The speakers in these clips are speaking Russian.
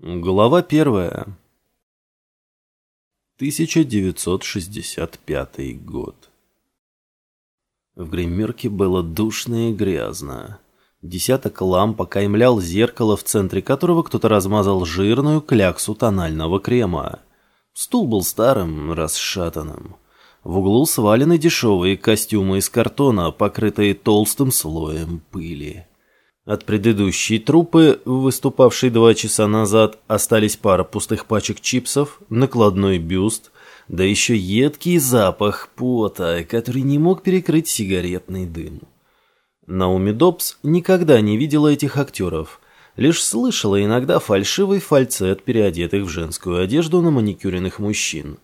Глава первая. 1965 год. В гримерке было душно и грязно. Десяток ламп окаймлял зеркало, в центре которого кто-то размазал жирную кляксу тонального крема. Стул был старым, расшатанным. В углу свалены дешевые костюмы из картона, покрытые толстым слоем пыли. От предыдущей трупы, выступавшей два часа назад, остались пара пустых пачек чипсов, накладной бюст, да еще едкий запах пота, который не мог перекрыть сигаретный дым. Науми Добс никогда не видела этих актеров, лишь слышала иногда фальшивый фальцет переодетых в женскую одежду на маникюренных мужчин.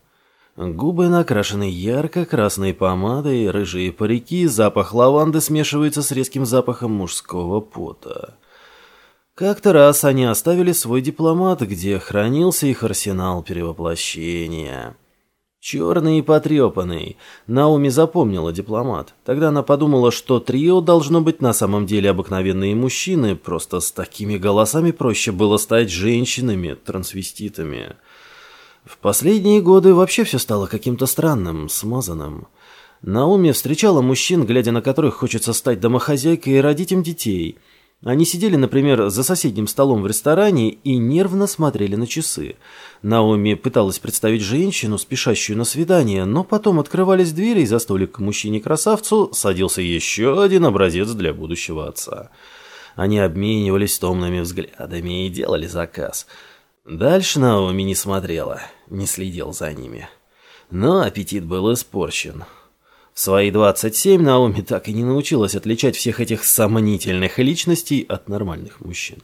Губы накрашены ярко-красной помадой, рыжие парики, запах лаванды смешивается с резким запахом мужского пота. Как-то раз они оставили свой дипломат, где хранился их арсенал перевоплощения. Черный и потрепанный. Науми запомнила дипломат. Тогда она подумала, что трио должно быть на самом деле обыкновенные мужчины, просто с такими голосами проще было стать женщинами, трансвеститами. В последние годы вообще все стало каким-то странным, смазанным. Науми встречала мужчин, глядя на которых хочется стать домохозяйкой и родить им детей. Они сидели, например, за соседним столом в ресторане и нервно смотрели на часы. Наоми пыталась представить женщину, спешащую на свидание, но потом открывались двери, и за столик к мужчине-красавцу садился еще один образец для будущего отца. Они обменивались томными взглядами и делали заказ – Дальше Наоми не смотрела, не следил за ними. Но аппетит был испорчен. В свои 27 Наоми так и не научилась отличать всех этих сомнительных личностей от нормальных мужчин.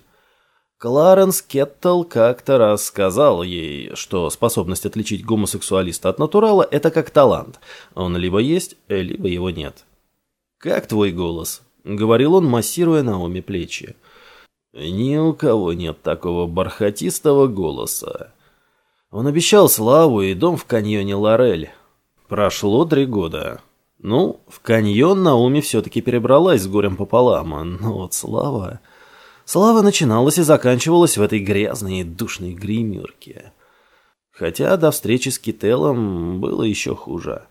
Кларенс Кеттл как-то раз сказал ей, что способность отличить гомосексуалиста от натурала – это как талант. Он либо есть, либо его нет. «Как твой голос?» – говорил он, массируя Наоми плечи. Ни у кого нет такого бархатистого голоса. Он обещал славу и дом в каньоне Лорель. Прошло три года. Ну, в каньон Науми все-таки перебралась с горем пополам, но вот слава... Слава начиналась и заканчивалась в этой грязной и душной гримерке. Хотя до встречи с Кителом было еще хуже.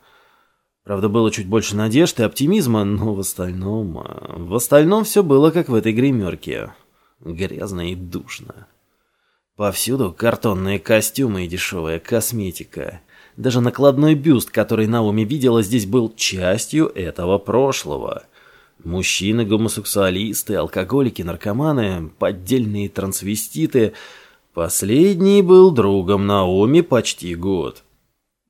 Правда, было чуть больше надежд и оптимизма, но в остальном... В остальном все было как в этой гримерке грязно и душно. Повсюду картонные костюмы и дешевая косметика. Даже накладной бюст, который Науми видела здесь, был частью этого прошлого. Мужчины, гомосексуалисты, алкоголики, наркоманы, поддельные трансвеститы. Последний был другом Наоми почти год.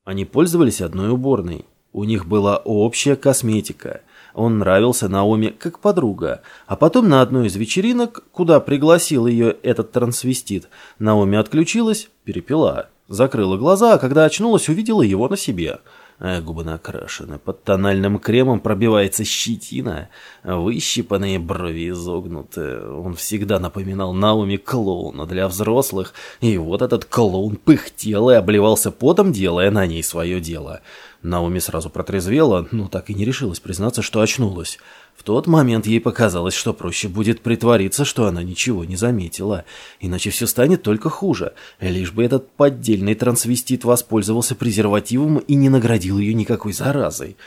Они пользовались одной уборной. У них была общая косметика – он нравился Наоми как подруга. А потом на одной из вечеринок, куда пригласил ее этот трансвестит, Наоми отключилась, перепила, закрыла глаза, а когда очнулась, увидела его на себе – а губы накрашены, под тональным кремом пробивается щетина, выщипанные брови изогнуты. Он всегда напоминал Науми клоуна для взрослых, и вот этот клоун пыхтел и обливался потом, делая на ней свое дело. Науми сразу протрезвела, но так и не решилась признаться, что очнулась. В тот момент ей показалось, что проще будет притвориться, что она ничего не заметила, иначе все станет только хуже, лишь бы этот поддельный трансвестит воспользовался презервативом и не наградил ее никакой заразой.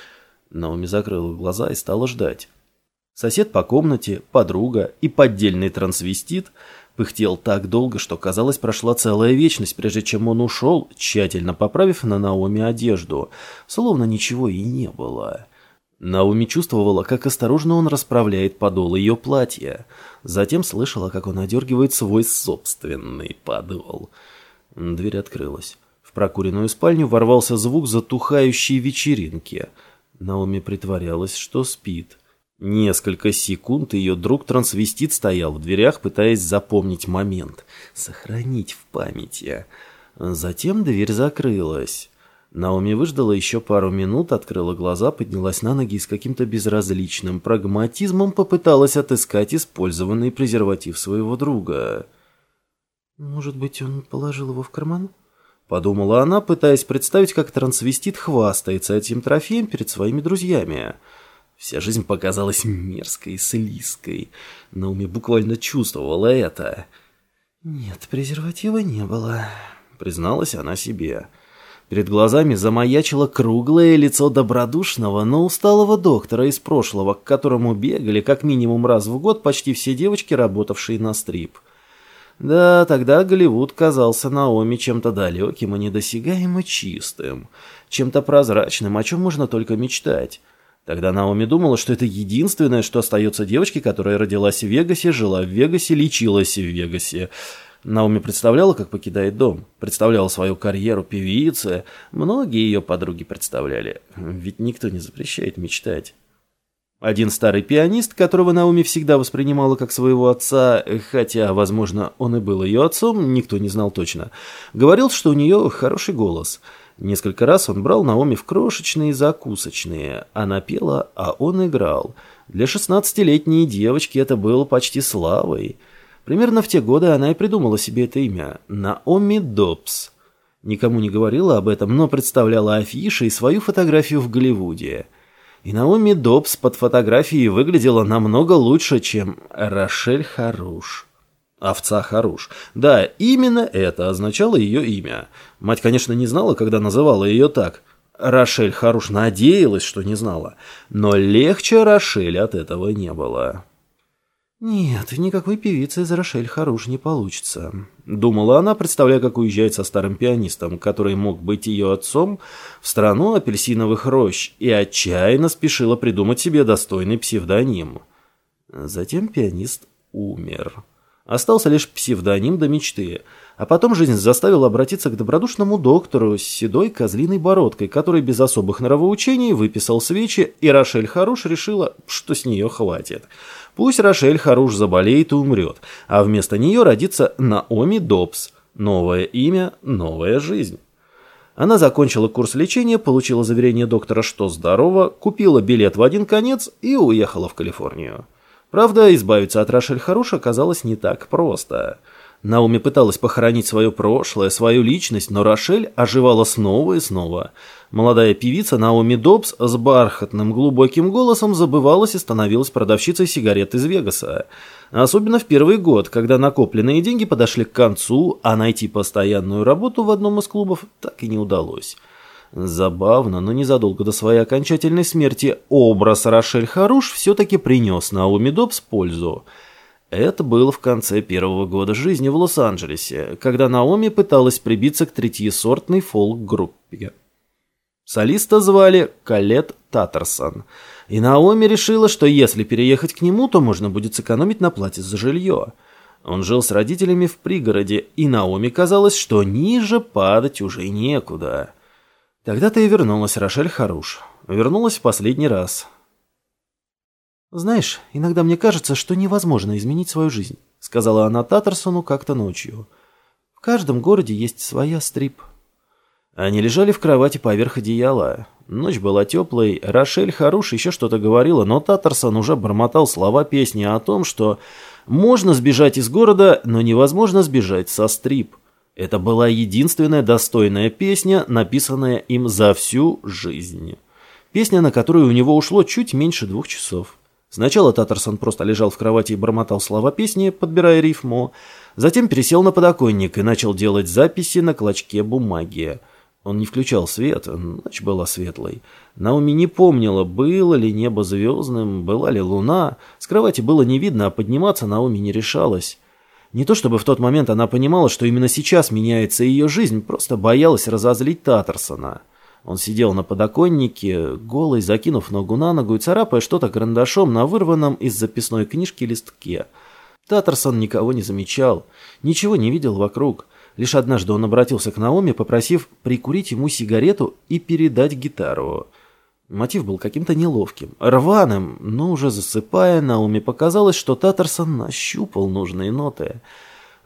Наоми закрыла глаза и стала ждать. Сосед по комнате, подруга и поддельный трансвестит пыхтел так долго, что, казалось, прошла целая вечность, прежде чем он ушел, тщательно поправив на Наоми одежду, словно ничего и не было. Науми чувствовала, как осторожно он расправляет подол ее платья. Затем слышала, как он одергивает свой собственный подол. Дверь открылась. В прокуренную спальню ворвался звук затухающей вечеринки. Науми притворялась, что спит. Несколько секунд ее друг-трансвестит стоял в дверях, пытаясь запомнить момент, сохранить в памяти. Затем дверь закрылась. Наоми выждала еще пару минут, открыла глаза, поднялась на ноги и с каким-то безразличным прагматизмом попыталась отыскать использованный презерватив своего друга. «Может быть, он положил его в карман?» Подумала она, пытаясь представить, как трансвестит хвастается этим трофеем перед своими друзьями. Вся жизнь показалась мерзкой и слизкой. Науми буквально чувствовала это. «Нет, презерватива не было», — призналась она себе. Перед глазами замаячило круглое лицо добродушного, но усталого доктора из прошлого, к которому бегали как минимум раз в год почти все девочки, работавшие на стрип. Да, тогда Голливуд казался Наоми чем-то далеким и недосягаемо чистым, чем-то прозрачным, о чем можно только мечтать. Тогда Наоми думала, что это единственное, что остается девочке, которая родилась в Вегасе, жила в Вегасе, лечилась в Вегасе. Наоми представляла, как покидает дом, представляла свою карьеру певицы. Многие ее подруги представляли, ведь никто не запрещает мечтать. Один старый пианист, которого Наоми всегда воспринимала как своего отца, хотя, возможно, он и был ее отцом, никто не знал точно, говорил, что у нее хороший голос. Несколько раз он брал Наоми в крошечные закусочные. Она пела, а он играл. Для шестнадцатилетней девочки это было почти славой. Примерно в те годы она и придумала себе это имя – Наоми Добс. Никому не говорила об этом, но представляла афиши и свою фотографию в Голливуде – и Наоми Добс под фотографией выглядела намного лучше, чем Рошель Харуш. Овца Харуш. Да, именно это означало ее имя. Мать, конечно, не знала, когда называла ее так. Рошель Харуш надеялась, что не знала. Но легче Рошель от этого не было. «Нет, никакой певицы из Рошель Харуш не получится», — думала она, представляя, как уезжает со старым пианистом, который мог быть ее отцом, в страну апельсиновых рощ, и отчаянно спешила придумать себе достойный псевдоним. Затем пианист умер. Остался лишь псевдоним до мечты — а потом жизнь заставила обратиться к добродушному доктору с седой козлиной бородкой, который без особых нравоучений выписал свечи, и Рошель Харуш решила, что с нее хватит. Пусть Рошель Харуш заболеет и умрет, а вместо нее родится Наоми Добс. Новое имя, новая жизнь. Она закончила курс лечения, получила заверение доктора, что здорово, купила билет в один конец и уехала в Калифорнию. Правда, избавиться от Рошель Харуш оказалось не так просто – Науми пыталась похоронить свое прошлое, свою личность, но Рошель оживала снова и снова. Молодая певица Наоми Добс с бархатным глубоким голосом забывалась и становилась продавщицей сигарет из Вегаса. Особенно в первый год, когда накопленные деньги подошли к концу, а найти постоянную работу в одном из клубов так и не удалось. Забавно, но незадолго до своей окончательной смерти образ Рошель Харуш все-таки принес Наоми Добс пользу – это было в конце первого года жизни в Лос-Анджелесе, когда Наоми пыталась прибиться к третьесортной фолк-группе. Солиста звали Калет Таттерсон, и Наоми решила, что если переехать к нему, то можно будет сэкономить на плате за жилье. Он жил с родителями в пригороде, и Наоми казалось, что ниже падать уже некуда. Тогда-то и вернулась Рошель Харуш. Вернулась в последний раз – «Знаешь, иногда мне кажется, что невозможно изменить свою жизнь», сказала она Таттерсону как-то ночью. «В каждом городе есть своя стрип». Они лежали в кровати поверх одеяла. Ночь была теплой, Рошель Харуш еще что-то говорила, но Таттерсон уже бормотал слова песни о том, что можно сбежать из города, но невозможно сбежать со стрип. Это была единственная достойная песня, написанная им за всю жизнь. Песня, на которую у него ушло чуть меньше двух часов. Сначала Татарсон просто лежал в кровати и бормотал слова песни, подбирая рифму. Затем пересел на подоконник и начал делать записи на клочке бумаги. Он не включал свет, ночь была светлой. Науми не помнила, было ли небо звездным, была ли луна. С кровати было не видно, а подниматься Науми не решалась. Не то чтобы в тот момент она понимала, что именно сейчас меняется ее жизнь, просто боялась разозлить Татарсона. Он сидел на подоконнике, голый, закинув ногу на ногу и царапая что-то карандашом на вырванном из записной книжки листке. Татарсон никого не замечал, ничего не видел вокруг. Лишь однажды он обратился к Наоми, попросив прикурить ему сигарету и передать гитару. Мотив был каким-то неловким, рваным, но уже засыпая, Наоми показалось, что Татарсон нащупал нужные ноты –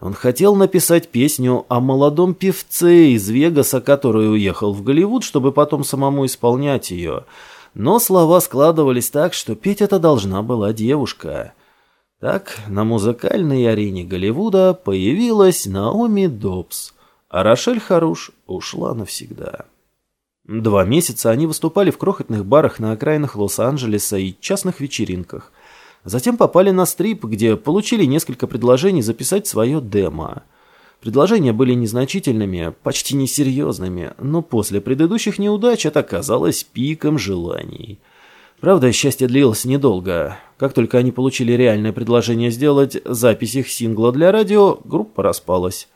он хотел написать песню о молодом певце из Вегаса, который уехал в Голливуд, чтобы потом самому исполнять ее. Но слова складывались так, что петь это должна была девушка. Так, на музыкальной арене Голливуда появилась Наоми Добс, а Рошель Харуш ушла навсегда. Два месяца они выступали в крохотных барах на окраинах Лос-Анджелеса и частных вечеринках – Затем попали на стрип, где получили несколько предложений записать свое демо. Предложения были незначительными, почти несерьезными, но после предыдущих неудач это казалось пиком желаний. Правда, счастье длилось недолго. Как только они получили реальное предложение сделать запись их сингла для радио, группа распалась.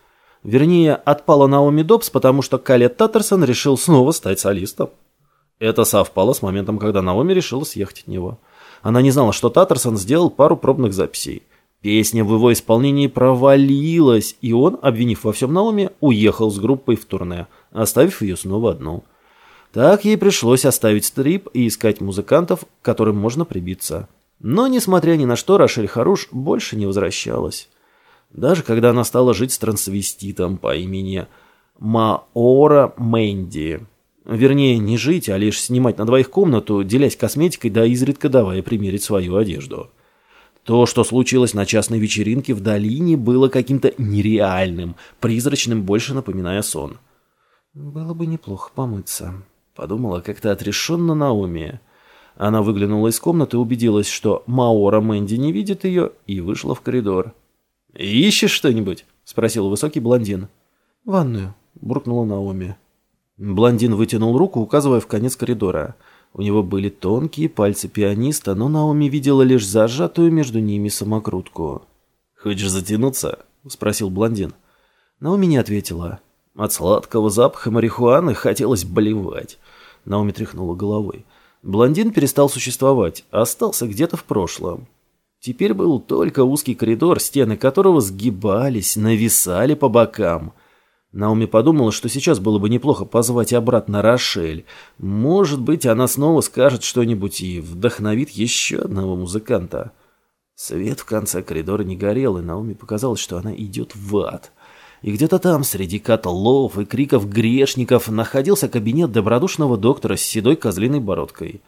Вернее, отпала Наоми Добс, потому что Калет Таттерсон решил снова стать солистом. Это совпало с моментом, когда Наоми решила съехать от него. Она не знала, что Таттерсон сделал пару пробных записей. Песня в его исполнении провалилась, и он, обвинив во всем Наоми, уехал с группой в турне, оставив ее снова одну. Так ей пришлось оставить стрип и искать музыкантов, к которым можно прибиться. Но, несмотря ни на что, Рошель Харуш больше не возвращалась. Даже когда она стала жить с трансвеститом по имени Маора Мэнди. Вернее, не жить, а лишь снимать на двоих комнату, делясь косметикой, да изредка давая примерить свою одежду. То, что случилось на частной вечеринке в долине, было каким-то нереальным, призрачным, больше напоминая сон. «Было бы неплохо помыться», — подумала как-то отрешенно Наоми. Она выглянула из комнаты, убедилась, что Маора Мэнди не видит ее, и вышла в коридор. «Ищешь что-нибудь?» — спросил высокий блондин. «Ванную», — буркнула Наоми. Блондин вытянул руку, указывая в конец коридора. У него были тонкие пальцы пианиста, но Наоми видела лишь зажатую между ними самокрутку. «Хочешь затянуться?» — спросил блондин. Наоми не ответила. От сладкого запаха марихуаны хотелось блевать. Наоми тряхнула головой. Блондин перестал существовать, а остался где-то в прошлом. Теперь был только узкий коридор, стены которого сгибались, нависали по бокам — Наоми подумала, что сейчас было бы неплохо позвать обратно Рошель. Может быть, она снова скажет что-нибудь и вдохновит еще одного музыканта. Свет в конце коридора не горел, и Наоми показалось, что она идет в ад. И где-то там, среди котлов и криков грешников, находился кабинет добродушного доктора с седой козлиной бородкой.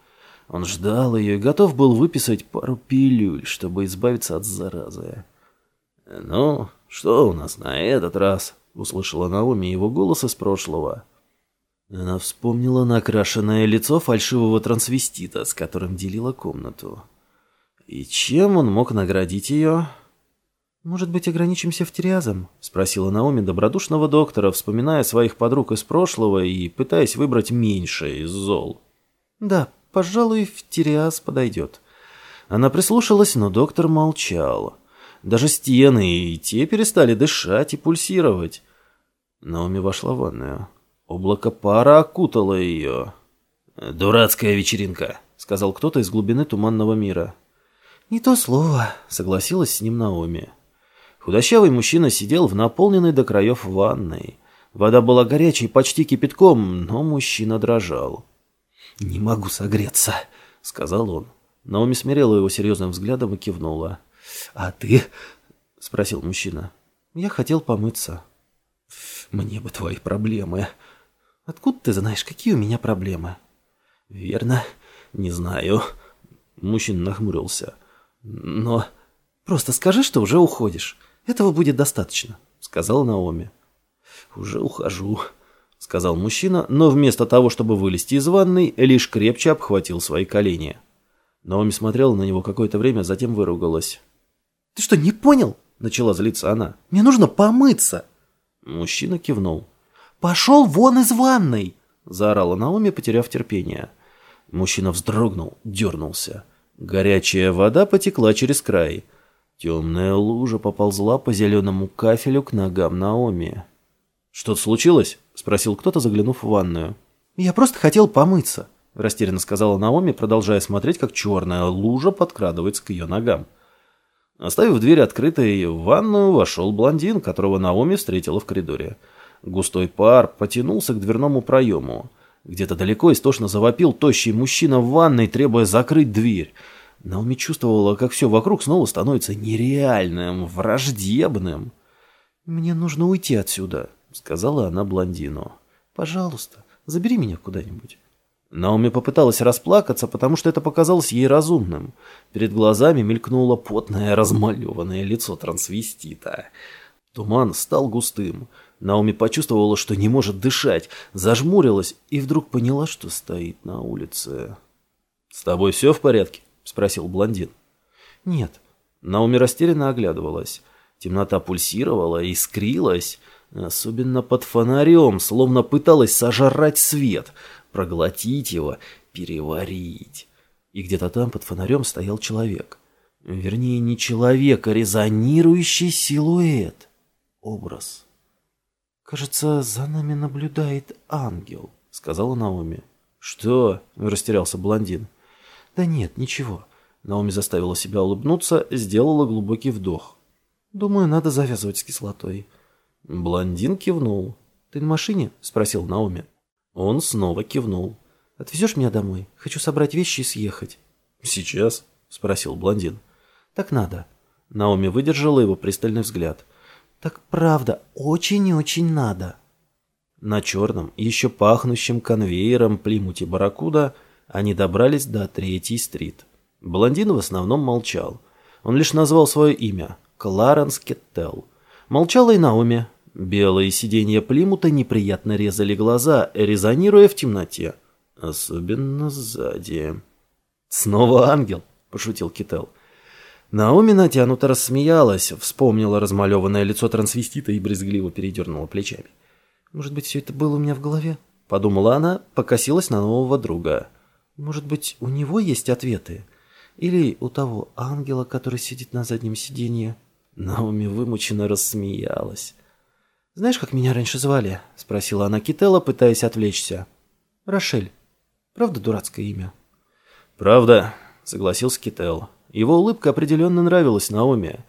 Он ждал ее и готов был выписать пару пилюль, чтобы избавиться от заразы. «Ну, что у нас на этот раз?» — услышала Наоми его голос из прошлого. Она вспомнила накрашенное лицо фальшивого трансвестита, с которым делила комнату. И чем он мог наградить ее? «Может быть, ограничимся фтириазом?» — спросила Наоми добродушного доктора, вспоминая своих подруг из прошлого и пытаясь выбрать меньшее из зол. «Да, пожалуй, фтириаз подойдет». Она прислушалась, но доктор молчал. Даже стены и те перестали дышать и пульсировать. Наоми вошла в ванную. Облако пара окутало ее. «Дурацкая вечеринка», — сказал кто-то из глубины туманного мира. «Не то слово», — согласилась с ним Наоми. Худощавый мужчина сидел в наполненной до краев ванной. Вода была горячей, почти кипятком, но мужчина дрожал. «Не могу согреться», — сказал он. Наоми смирила его серьезным взглядом и кивнула. «А ты?» — спросил мужчина. «Я хотел помыться». «Мне бы твои проблемы». «Откуда ты знаешь, какие у меня проблемы?» «Верно, не знаю». Мужчина нахмурился. «Но просто скажи, что уже уходишь. Этого будет достаточно», — сказала Наоми. «Уже ухожу», — сказал мужчина, но вместо того, чтобы вылезти из ванной, лишь крепче обхватил свои колени. Наоми смотрела на него какое-то время, затем выругалась. «Ты что, не понял?» — начала злиться она. «Мне нужно помыться!» Мужчина кивнул. «Пошел вон из ванной!» — заорала Наоми, потеряв терпение. Мужчина вздрогнул, дернулся. Горячая вода потекла через край. Темная лужа поползла по зеленому кафелю к ногам Наоми. «Что-то случилось?» — спросил кто-то, заглянув в ванную. «Я просто хотел помыться», — растерянно сказала Наоми, продолжая смотреть, как черная лужа подкрадывается к ее ногам. Оставив дверь открытой, в ванную вошел блондин, которого Наоми встретила в коридоре. Густой пар потянулся к дверному проему. Где-то далеко истошно завопил тощий мужчина в ванной, требуя закрыть дверь. Наоми чувствовала, как все вокруг снова становится нереальным, враждебным. «Мне нужно уйти отсюда», — сказала она блондину. «Пожалуйста, забери меня куда-нибудь». Наоми попыталась расплакаться, потому что это показалось ей разумным. Перед глазами мелькнуло потное, размалеванное лицо трансвестита. Туман стал густым. Наоми почувствовала, что не может дышать, зажмурилась и вдруг поняла, что стоит на улице. «С тобой все в порядке?» — спросил блондин. Нет. Наоми растерянно оглядывалась. Темнота пульсировала, искрилась, особенно под фонарем, словно пыталась сожрать свет, проглотить его, переварить. И где-то там под фонарем стоял человек. Вернее, не человек, а резонирующий силуэт. Образ. «Кажется, за нами наблюдает ангел», — сказала Наоми. «Что?» — растерялся блондин. «Да нет, ничего». Наоми заставила себя улыбнуться, сделала глубокий вдох. «Думаю, надо завязывать с кислотой». Блондин кивнул. «Ты на машине?» — спросил Наоми. Он снова кивнул. «Отвезешь меня домой? Хочу собрать вещи и съехать». «Сейчас?» — спросил блондин. «Так надо». Наоми выдержала его пристальный взгляд. «Так правда, очень и очень надо». На черном, еще пахнущем конвейером Плимуте Барракуда они добрались до Третьей стрит. Блондин в основном молчал. Он лишь назвал свое имя – Кларенс Кеттел. Молчала и Наоми. Белые сиденья Плимута неприятно резали глаза, резонируя в темноте. Особенно сзади. «Снова ангел», – пошутил Кител. Наоми натянуто рассмеялась, вспомнила размалеванное лицо трансвестита и брезгливо передернула плечами. «Может быть, все это было у меня в голове?» – подумала она, покосилась на нового друга. «Может быть, у него есть ответы? Или у того ангела, который сидит на заднем сиденье?» Наоми вымученно рассмеялась. «Знаешь, как меня раньше звали?» – спросила она Кителла, пытаясь отвлечься. «Рошель. Правда дурацкое имя?» «Правда», – согласился Кител. Его улыбка определенно нравилась Наоми.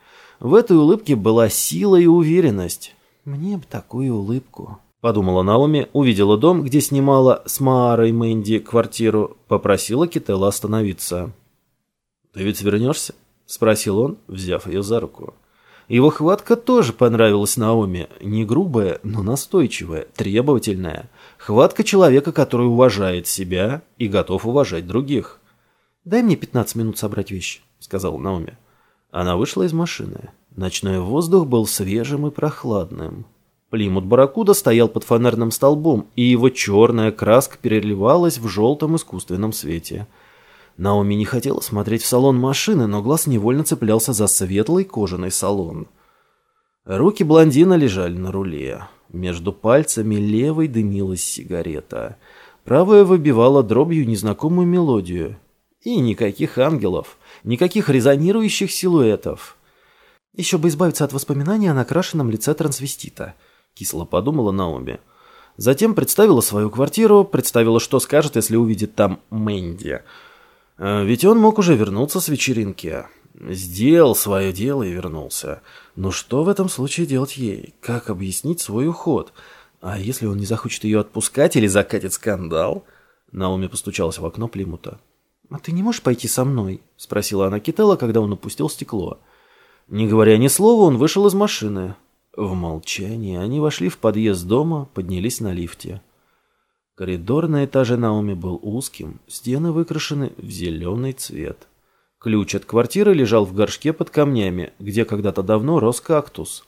В этой улыбке была сила и уверенность. «Мне бы такую улыбку», — подумала Наоми, увидела дом, где снимала с Маарой Мэнди квартиру, попросила Кителла остановиться. «Ты ведь вернешься?» — спросил он, взяв ее за руку. Его хватка тоже понравилась Наоми, не грубая, но настойчивая, требовательная. Хватка человека, который уважает себя и готов уважать других. «Дай мне пятнадцать минут собрать вещи», — сказала Наоми. Она вышла из машины. Ночной воздух был свежим и прохладным. Плимут Барракуда стоял под фонарным столбом, и его черная краска переливалась в желтом искусственном свете. Наоми не хотела смотреть в салон машины, но глаз невольно цеплялся за светлый кожаный салон. Руки блондина лежали на руле. Между пальцами левой дымилась сигарета. Правая выбивала дробью незнакомую мелодию. И никаких ангелов, никаких резонирующих силуэтов. Еще бы избавиться от воспоминаний о накрашенном лице трансвестита, кисло подумала Наоми. Затем представила свою квартиру, представила, что скажет, если увидит там Мэнди. А, ведь он мог уже вернуться с вечеринки. Сделал свое дело и вернулся. Но что в этом случае делать ей? Как объяснить свой уход? А если он не захочет ее отпускать или закатит скандал? Наоми постучалась в окно Плимута. «А ты не можешь пойти со мной?» – спросила она Кителла, когда он опустил стекло. Не говоря ни слова, он вышел из машины. В молчании они вошли в подъезд дома, поднялись на лифте. Коридор на этаже Науми был узким, стены выкрашены в зеленый цвет. Ключ от квартиры лежал в горшке под камнями, где когда-то давно рос кактус.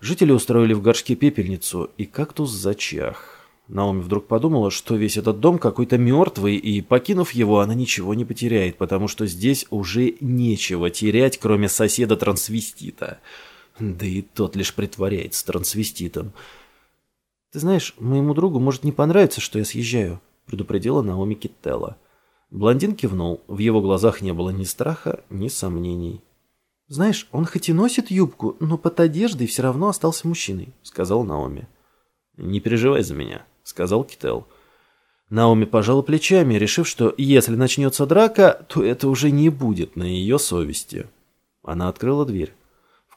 Жители устроили в горшке пепельницу, и кактус зачах. Наоми вдруг подумала, что весь этот дом какой-то мертвый, и, покинув его, она ничего не потеряет, потому что здесь уже нечего терять, кроме соседа-трансвестита. Да и тот лишь притворяется трансвеститом. «Ты знаешь, моему другу может не понравиться, что я съезжаю», — предупредила Наоми Киттелла. Блондин кивнул, в его глазах не было ни страха, ни сомнений. «Знаешь, он хоть и носит юбку, но под одеждой все равно остался мужчиной», — сказал Наоми. «Не переживай за меня», сказал Кител. Наоми пожала плечами, решив, что если начнется драка, то это уже не будет на ее совести. Она открыла дверь.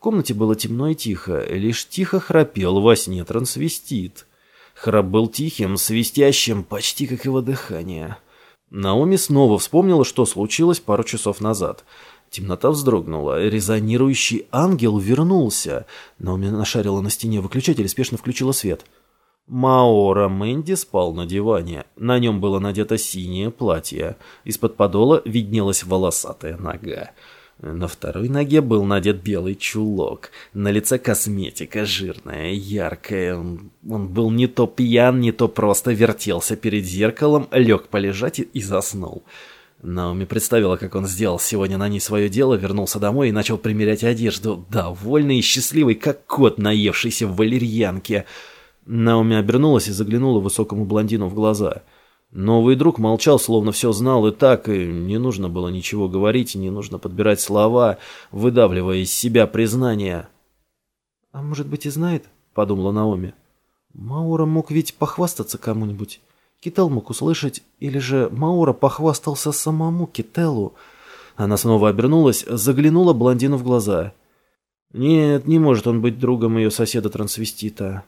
Комнате было темно и тихо, лишь тихо храпел во сне трансвестит. Храп был тихим, свистящим, почти как его дыхание. Наоми снова вспомнила, что случилось пару часов назад. Темнота вздрогнула, резонирующий ангел вернулся. Наоми нашарила на стене выключатель и спешно включила свет — Маора Мэнди спал на диване. На нем было надето синее платье. Из-под подола виднелась волосатая нога. На второй ноге был надет белый чулок. На лице косметика жирная, яркая. Он, был не то пьян, не то просто вертелся перед зеркалом, лег полежать и заснул. Наоми представила, как он сделал сегодня на ней свое дело, вернулся домой и начал примерять одежду, довольный и счастливый, как кот, наевшийся в валерьянке. Наоми обернулась и заглянула высокому блондину в глаза. Новый друг молчал, словно все знал и так, и не нужно было ничего говорить, не нужно подбирать слова, выдавливая из себя признание. «А может быть и знает?» — подумала Наоми. «Маура мог ведь похвастаться кому-нибудь». Кител мог услышать, или же Маура похвастался самому Кителу. Она снова обернулась, заглянула блондину в глаза. Нет, не может он быть другом ее соседа-трансвестита.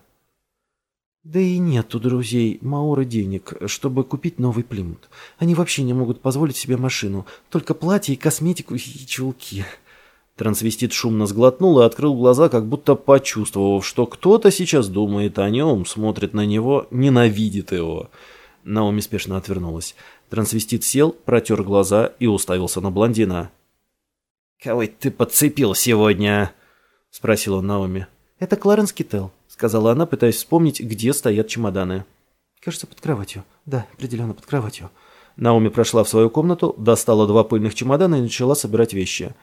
Да и нет у друзей Мауры денег, чтобы купить новый Плимут. Они вообще не могут позволить себе машину, только платье и косметику и чулки. Трансвестит шумно сглотнул и открыл глаза, как будто почувствовав, что кто-то сейчас думает о нем, смотрит на него, ненавидит его. Наоми спешно отвернулась. Трансвестит сел, протер глаза и уставился на блондина. «Кого ты подцепил сегодня?» — спросил он Наоми. «Это Кларенс Киттел», — сказала она, пытаясь вспомнить, где стоят чемоданы. «Кажется, под кроватью. Да, определенно под кроватью». Наоми прошла в свою комнату, достала два пыльных чемодана и начала собирать вещи.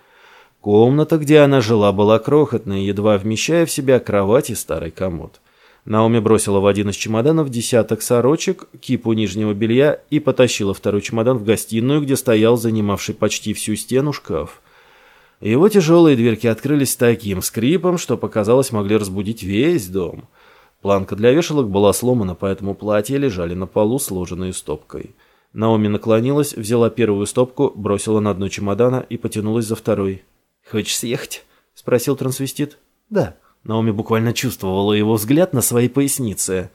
Комната, где она жила, была крохотной, едва вмещая в себя кровать и старый комод. Наоми бросила в один из чемоданов десяток сорочек, кипу нижнего белья и потащила второй чемодан в гостиную, где стоял занимавший почти всю стену шкаф. Его тяжелые дверки открылись таким скрипом, что, показалось, могли разбудить весь дом. Планка для вешалок была сломана, поэтому платья лежали на полу, сложенные стопкой. Наоми наклонилась, взяла первую стопку, бросила на дно чемодана и потянулась за второй. «Хочешь съехать?» — спросил трансвестит. «Да». Наоми буквально чувствовала его взгляд на своей пояснице.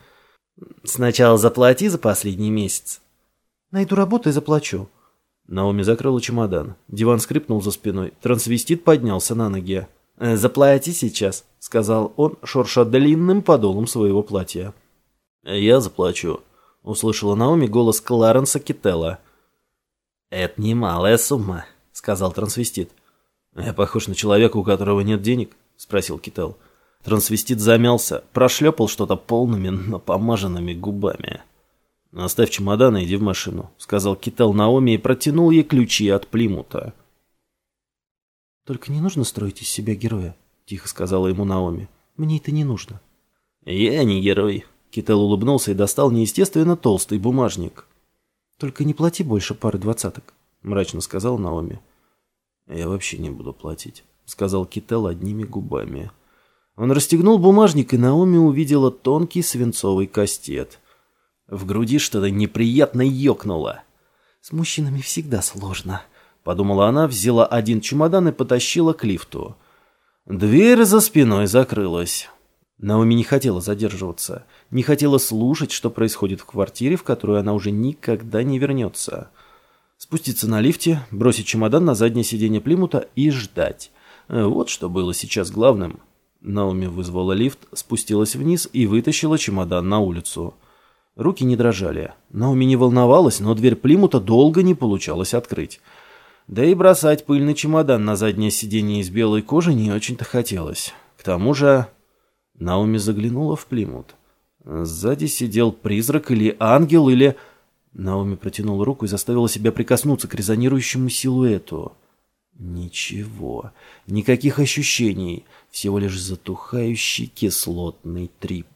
«Сначала заплати за последний месяц». «Найду работу и заплачу». Наоми закрыла чемодан. Диван скрипнул за спиной. Трансвестит поднялся на ноги. «Э, «Заплати сейчас», — сказал он, шурша длинным подолом своего платья. «Я заплачу», — услышала Наоми голос Кларенса Кителла. «Это немалая сумма», — сказал трансвестит. «Я похож на человека, у которого нет денег?» — спросил Кител. Трансвестит замялся, прошлепал что-то полными, напомаженными губами. «Оставь чемодан и иди в машину», — сказал Кител Наоми и протянул ей ключи от Плимута. «Только не нужно строить из себя героя», — тихо сказала ему Наоми. «Мне это не нужно». «Я не герой», — Кител улыбнулся и достал неестественно толстый бумажник. «Только не плати больше пары двадцаток», — мрачно сказал Наоми. «Я вообще не буду платить», — сказал Кител одними губами. Он расстегнул бумажник, и Наоми увидела тонкий свинцовый кастет. В груди что-то неприятно ёкнуло. «С мужчинами всегда сложно», — подумала она, взяла один чемодан и потащила к лифту. Дверь за спиной закрылась. Наоми не хотела задерживаться, не хотела слушать, что происходит в квартире, в которую она уже никогда не вернется. Спуститься на лифте, бросить чемодан на заднее сиденье Плимута и ждать. Вот что было сейчас главным. Наоми вызвала лифт, спустилась вниз и вытащила чемодан на улицу. Руки не дрожали. Наоми не волновалась, но дверь Плимута долго не получалось открыть. Да и бросать пыльный чемодан на заднее сиденье из белой кожи не очень-то хотелось. К тому же... Наоми заглянула в Плимут. Сзади сидел призрак или ангел, или... Наоми протянула руку и заставила себя прикоснуться к резонирующему силуэту. Ничего, никаких ощущений, всего лишь затухающий кислотный трип.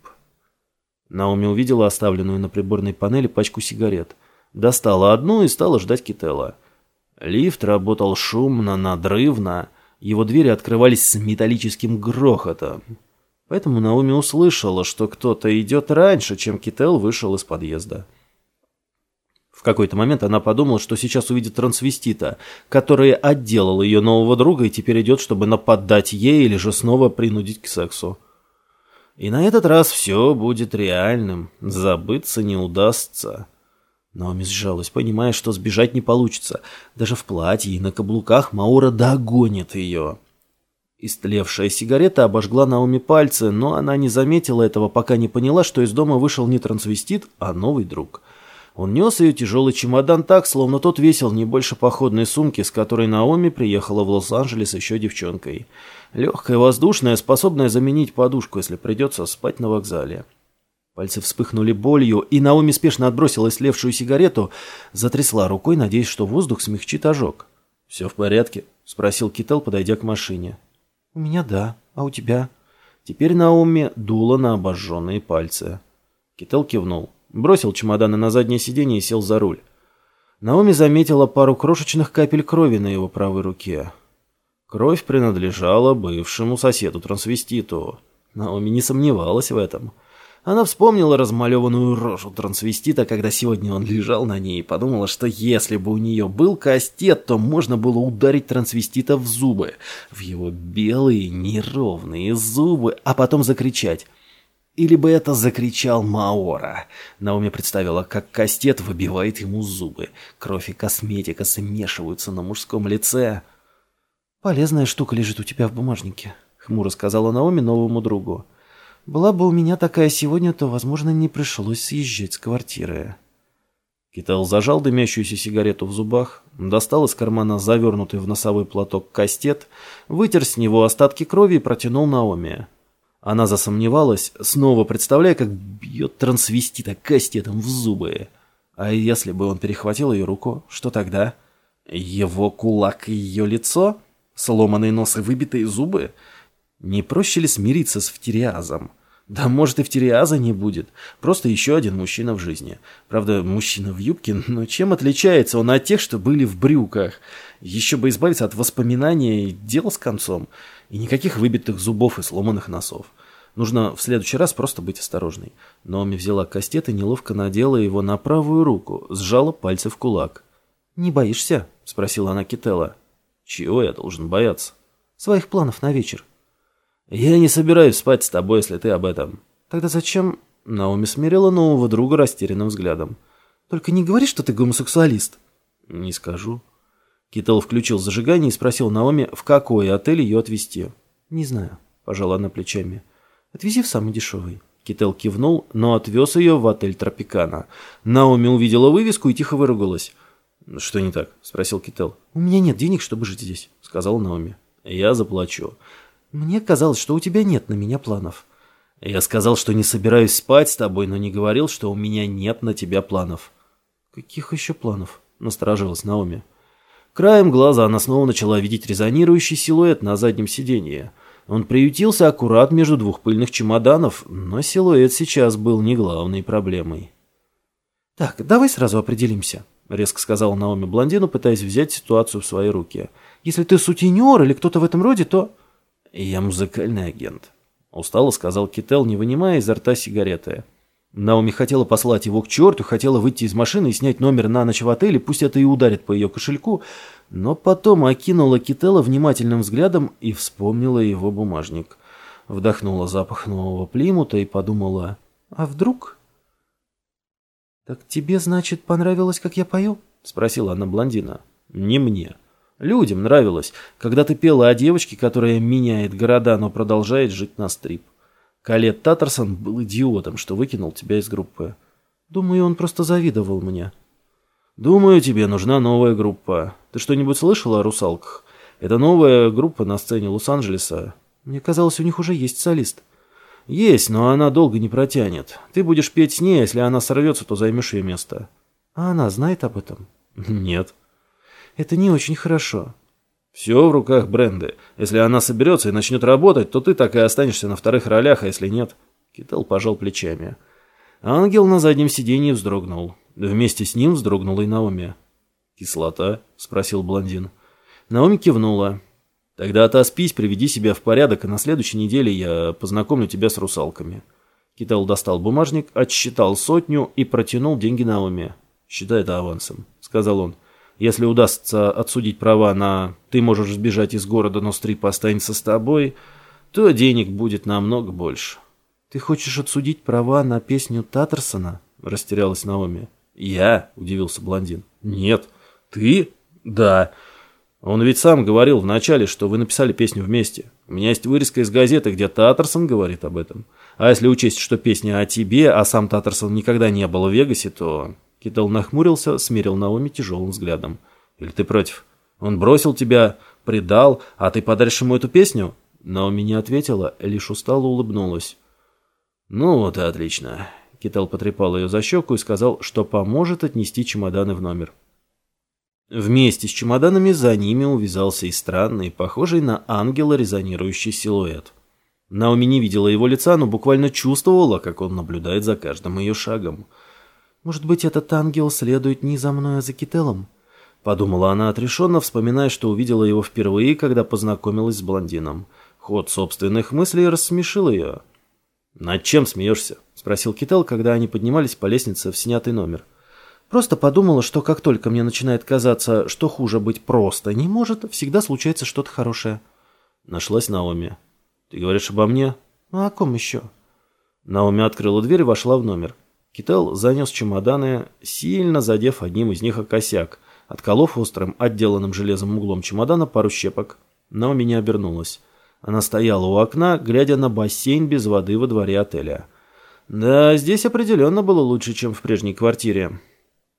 Наоми увидела оставленную на приборной панели пачку сигарет. Достала одну и стала ждать Кителла. Лифт работал шумно, надрывно. Его двери открывались с металлическим грохотом. Поэтому Наоми услышала, что кто-то идет раньше, чем Кител вышел из подъезда. В какой-то момент она подумала, что сейчас увидит трансвестита, который отделал ее нового друга и теперь идет, чтобы нападать ей или же снова принудить к сексу. И на этот раз все будет реальным, забыться не удастся. Наоми сжалась, понимая, что сбежать не получится. Даже в платье и на каблуках Маура догонит ее. Истлевшая сигарета обожгла Наоми пальцы, но она не заметила этого, пока не поняла, что из дома вышел не трансвестит, а новый друг. Он нес ее тяжелый чемодан так, словно тот весил не больше походной сумки, с которой Наоми приехала в Лос-Анджелес еще девчонкой. Легкая, воздушная, способная заменить подушку, если придется спать на вокзале. Пальцы вспыхнули болью, и Наоми спешно отбросила слевшую сигарету, затрясла рукой, надеясь, что воздух смягчит ожог. «Все в порядке?» — спросил Кител, подойдя к машине. «У меня да, а у тебя?» Теперь Наоми дула на обожженные пальцы. Кител кивнул, бросил чемоданы на заднее сиденье и сел за руль. Наоми заметила пару крошечных капель крови на его правой руке. Кровь принадлежала бывшему соседу-трансвеститу. Наоми не сомневалась в этом. Она вспомнила размалеванную рожу трансвестита, когда сегодня он лежал на ней, и подумала, что если бы у нее был кастет, то можно было ударить трансвестита в зубы, в его белые неровные зубы, а потом закричать. Или бы это закричал Маора. Наоми представила, как кастет выбивает ему зубы. Кровь и косметика смешиваются на мужском лице. «Полезная штука лежит у тебя в бумажнике», — хмуро сказала Наоми новому другу. Была бы у меня такая сегодня, то, возможно, не пришлось съезжать с квартиры. Китал зажал дымящуюся сигарету в зубах, достал из кармана завернутый в носовой платок кастет, вытер с него остатки крови и протянул Наоми. Она засомневалась, снова представляя, как бьет трансвестита кастетом в зубы. А если бы он перехватил ее руку, что тогда? Его кулак и ее лицо? Сломанный нос и выбитые зубы? Не проще ли смириться с фтириазом? Да может и в не будет. Просто еще один мужчина в жизни. Правда, мужчина в юбке, но чем отличается он от тех, что были в брюках? Еще бы избавиться от воспоминаний и дело с концом. И никаких выбитых зубов и сломанных носов. Нужно в следующий раз просто быть осторожной. Наоми взяла кастет и неловко надела его на правую руку, сжала пальцы в кулак. «Не боишься?» – спросила она Кителла. «Чего я должен бояться?» «Своих планов на вечер». «Я не собираюсь спать с тобой, если ты об этом». «Тогда зачем...» Наоми смирила нового друга растерянным взглядом. «Только не говори, что ты гомосексуалист». «Не скажу». Китл включил зажигание и спросил Наоми, в какой отель ее отвезти. «Не знаю», – пожала она плечами. «Отвези в самый дешевый». Кител кивнул, но отвез ее в отель Тропикана. Наоми увидела вывеску и тихо выругалась. «Что не так?» – спросил Кител. «У меня нет денег, чтобы жить здесь», – сказала Наоми. «Я заплачу». Мне казалось, что у тебя нет на меня планов. Я сказал, что не собираюсь спать с тобой, но не говорил, что у меня нет на тебя планов. Каких еще планов? Насторожилась Наоми. Краем глаза она снова начала видеть резонирующий силуэт на заднем сиденье. Он приютился аккурат между двух пыльных чемоданов, но силуэт сейчас был не главной проблемой. «Так, давай сразу определимся», — резко сказала Наоми блондину, пытаясь взять ситуацию в свои руки. «Если ты сутенер или кто-то в этом роде, то...» «Я музыкальный агент», — устало сказал Кител, не вынимая изо рта сигареты. Наоми хотела послать его к черту, хотела выйти из машины и снять номер на ночь в отеле, пусть это и ударит по ее кошельку, но потом окинула Китела внимательным взглядом и вспомнила его бумажник. Вдохнула запах нового плимута и подумала, а вдруг... «Так тебе, значит, понравилось, как я пою?» — спросила она блондина. «Не мне», Людям нравилось, когда ты пела о девочке, которая меняет города, но продолжает жить на стрип. Калет Таттерсон был идиотом, что выкинул тебя из группы. Думаю, он просто завидовал мне. Думаю, тебе нужна новая группа. Ты что-нибудь слышала о русалках? Это новая группа на сцене Лос-Анджелеса. Мне казалось, у них уже есть солист. Есть, но она долго не протянет. Ты будешь петь с ней, а если она сорвется, то займешь ее место. А она знает об этом? Нет. Это не очень хорошо. Все в руках Бренды. Если она соберется и начнет работать, то ты так и останешься на вторых ролях, а если нет... Китал пожал плечами. Ангел на заднем сиденье вздрогнул. Вместе с ним вздрогнула и Наоми. «Кислота?» – спросил блондин. Наоми кивнула. «Тогда отоспись, приведи себя в порядок, и на следующей неделе я познакомлю тебя с русалками». Китал достал бумажник, отсчитал сотню и протянул деньги Наоми. «Считай это авансом», – сказал он. Если удастся отсудить права на «ты можешь сбежать из города, но стрип останется с тобой», то денег будет намного больше. «Ты хочешь отсудить права на песню Таттерсона?» – растерялась Наоми. «Я?» – удивился блондин. «Нет. Ты?» «Да. Он ведь сам говорил вначале, что вы написали песню вместе. У меня есть вырезка из газеты, где Таттерсон говорит об этом. А если учесть, что песня о тебе, а сам Таттерсон никогда не был в Вегасе, то Китал нахмурился, смерил Наоми тяжелым взглядом. «Или ты против? Он бросил тебя, предал, а ты подаришь ему эту песню?» Наоми не ответила, лишь устало улыбнулась. «Ну вот и отлично. Китал потрепал ее за щеку и сказал, что поможет отнести чемоданы в номер. Вместе с чемоданами за ними увязался и странный, похожий на ангела резонирующий силуэт. Наоми не видела его лица, но буквально чувствовала, как он наблюдает за каждым ее шагом. «Может быть, этот ангел следует не за мной, а за Кителом?» Подумала она отрешенно, вспоминая, что увидела его впервые, когда познакомилась с блондином. Ход собственных мыслей рассмешил ее. «Над чем смеешься?» — спросил Кител, когда они поднимались по лестнице в снятый номер. «Просто подумала, что как только мне начинает казаться, что хуже быть просто не может, всегда случается что-то хорошее». Нашлась Наоми. «Ты говоришь обо мне?» «А о ком еще?» Наоми открыла дверь и вошла в номер. Кител занес чемоданы, сильно задев одним из них о косяк, отколов острым, отделанным железом углом чемодана пару щепок. Наоми не обернулась. Она стояла у окна, глядя на бассейн без воды во дворе отеля. Да, здесь определенно было лучше, чем в прежней квартире.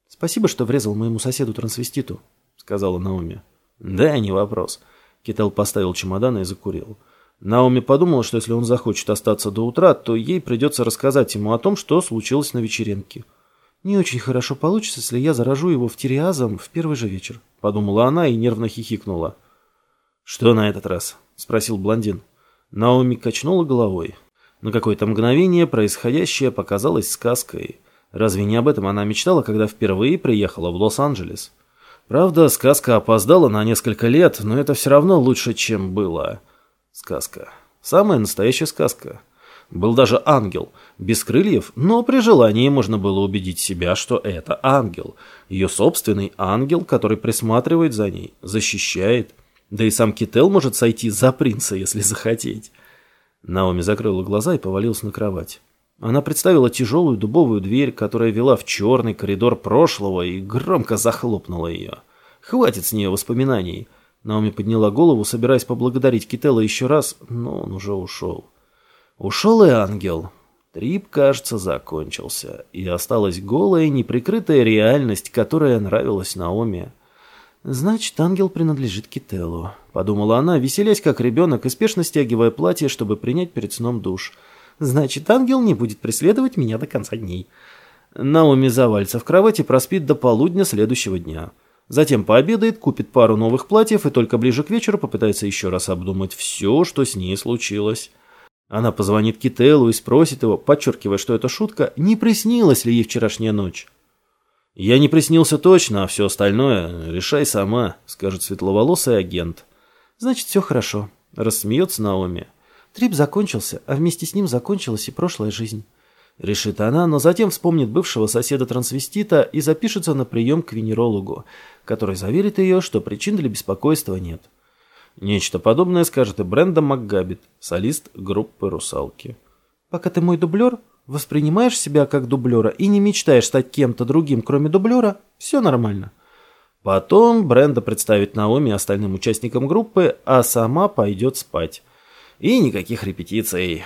«Спасибо, что врезал моему соседу-трансвеститу», — сказала Наоми. «Да, не вопрос». Кител поставил чемодан и закурил. Наоми подумала, что если он захочет остаться до утра, то ей придется рассказать ему о том, что случилось на вечеринке. «Не очень хорошо получится, если я заражу его в тириазом в первый же вечер», — подумала она и нервно хихикнула. «Что на этот раз?» — спросил блондин. Наоми качнула головой. На какое-то мгновение происходящее показалось сказкой. Разве не об этом она мечтала, когда впервые приехала в Лос-Анджелес? Правда, сказка опоздала на несколько лет, но это все равно лучше, чем было. Сказка. Самая настоящая сказка. Был даже ангел, без крыльев, но при желании можно было убедить себя, что это ангел. Ее собственный ангел, который присматривает за ней, защищает, да и сам Кител может сойти за принца, если захотеть. Наоми закрыла глаза и повалилась на кровать. Она представила тяжелую дубовую дверь, которая вела в черный коридор прошлого, и громко захлопнула ее. Хватит с нее воспоминаний. Наоми подняла голову, собираясь поблагодарить Китела еще раз, но он уже ушел. Ушел и ангел. Трип, кажется, закончился, и осталась голая, неприкрытая реальность, которая нравилась Наоми. «Значит, ангел принадлежит Кителлу», — подумала она, веселясь как ребенок и спешно стягивая платье, чтобы принять перед сном душ. «Значит, ангел не будет преследовать меня до конца дней». Наоми завалится в кровати, проспит до полудня следующего дня. Затем пообедает, купит пару новых платьев и только ближе к вечеру попытается еще раз обдумать все, что с ней случилось. Она позвонит Кителлу и спросит его, подчеркивая, что это шутка, не приснилась ли ей вчерашняя ночь. «Я не приснился точно, а все остальное решай сама», — скажет светловолосый агент. «Значит, все хорошо», — рассмеется Наоми. Трип закончился, а вместе с ним закончилась и прошлая жизнь. Решит она, но затем вспомнит бывшего соседа-трансвестита и запишется на прием к венерологу, который заверит ее, что причин для беспокойства нет. Нечто подобное скажет и Бренда МакГаббит, солист группы «Русалки». «Пока ты мой дублер, воспринимаешь себя как дублера и не мечтаешь стать кем-то другим, кроме дублера, все нормально. Потом Бренда представит Наоми остальным участникам группы, а сама пойдет спать. И никаких репетиций.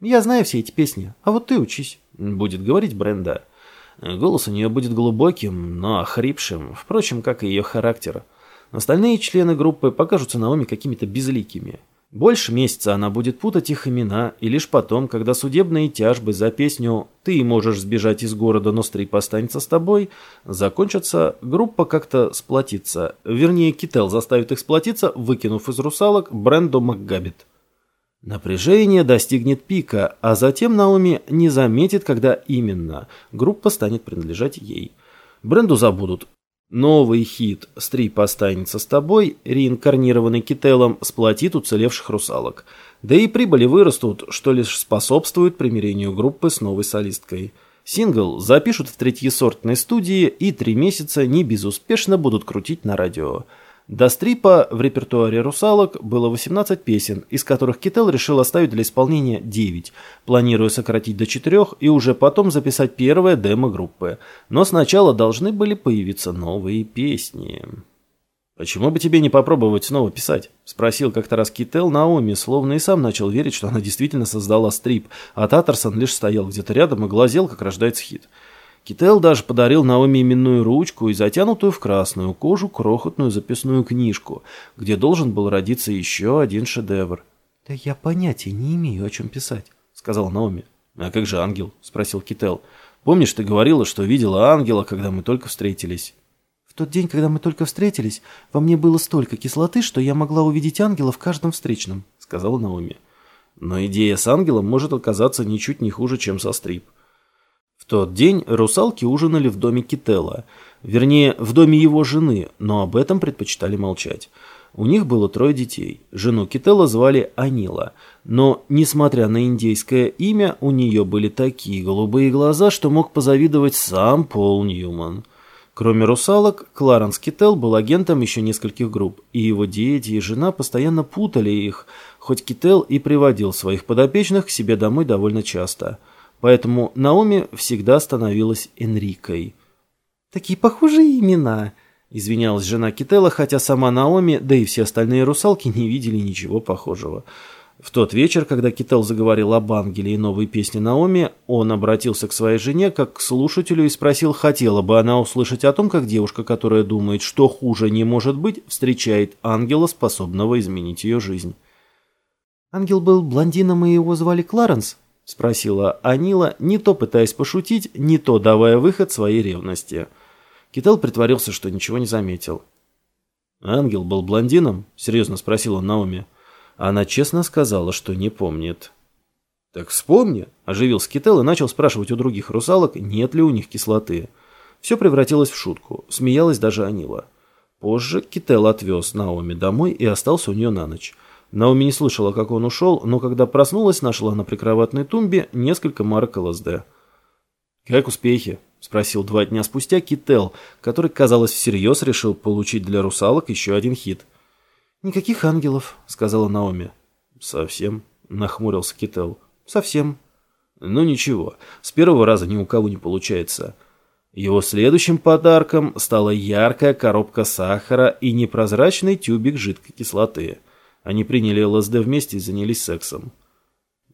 Я знаю все эти песни, а вот ты учись, будет говорить Бренда. Голос у нее будет глубоким, но охрипшим, впрочем, как и ее характер. Остальные члены группы покажутся Наоми какими-то безликими. Больше месяца она будет путать их имена, и лишь потом, когда судебные тяжбы за песню «Ты можешь сбежать из города, но стрип останется с тобой» закончатся, группа как-то сплотится. Вернее, Кител заставит их сплотиться, выкинув из русалок Бренду МакГаббит. Напряжение достигнет пика, а затем Наоми не заметит, когда именно группа станет принадлежать ей. Бренду забудут, Новый хит «Стрип останется с тобой», реинкарнированный Кителом, сплотит уцелевших русалок. Да и прибыли вырастут, что лишь способствует примирению группы с новой солисткой. Сингл запишут в третьесортной студии и три месяца не безуспешно будут крутить на радио. До стрипа в репертуаре «Русалок» было 18 песен, из которых Кител решил оставить для исполнения 9, планируя сократить до 4 и уже потом записать первое демо группы. Но сначала должны были появиться новые песни. «Почему бы тебе не попробовать снова писать?» – спросил как-то раз Кител Наоми, словно и сам начал верить, что она действительно создала стрип, а Татарсон лишь стоял где-то рядом и глазел, как рождается хит. Кител даже подарил Наоми именную ручку и затянутую в красную кожу крохотную записную книжку, где должен был родиться еще один шедевр. «Да я понятия не имею, о чем писать», — сказал Наоми. «А как же ангел?» – спросил Кител. «Помнишь, ты говорила, что видела ангела, когда мы только встретились?» «В тот день, когда мы только встретились, во мне было столько кислоты, что я могла увидеть ангела в каждом встречном», – сказала Наоми. «Но идея с ангелом может оказаться ничуть не хуже, чем со стрип». Тот день русалки ужинали в доме Китела, вернее, в доме его жены, но об этом предпочитали молчать. У них было трое детей. Жену Китела звали Анила, но, несмотря на индейское имя, у нее были такие голубые глаза, что мог позавидовать сам Пол Ньюман. Кроме русалок, Кларенс Кител был агентом еще нескольких групп, и его дети и жена постоянно путали их, хоть Кител и приводил своих подопечных к себе домой довольно часто. Поэтому Наоми всегда становилась Энрикой. «Такие похожие имена», Извинялась жена Китела, хотя сама Наоми, да и все остальные русалки не видели ничего похожего. В тот вечер, когда Кител заговорил об ангеле и новой песне Наоми, он обратился к своей жене как к слушателю и спросил, хотела бы она услышать о том, как девушка, которая думает, что хуже не может быть, встречает ангела, способного изменить ее жизнь. «Ангел был блондином, и его звали Кларенс?» — спросила Анила, не то пытаясь пошутить, не то давая выход своей ревности. — Китал притворился, что ничего не заметил. «Ангел был блондином?» — серьезно спросил он Наоми. Она честно сказала, что не помнит. «Так вспомни!» — оживился Кител и начал спрашивать у других русалок, нет ли у них кислоты. Все превратилось в шутку, смеялась даже Анила. Позже Кител отвез Наоми домой и остался у нее на ночь. Наоми не слышала, как он ушел, но когда проснулась, нашла на прикроватной тумбе несколько марок ЛСД. «Как успехи?» — спросил два дня спустя Кител, который, казалось, всерьез решил получить для русалок еще один хит. «Никаких ангелов», — сказала Наоми. «Совсем?» — нахмурился Кител. «Совсем». «Ну ничего, с первого раза ни у кого не получается». Его следующим подарком стала яркая коробка сахара и непрозрачный тюбик жидкой кислоты. Они приняли ЛСД вместе и занялись сексом.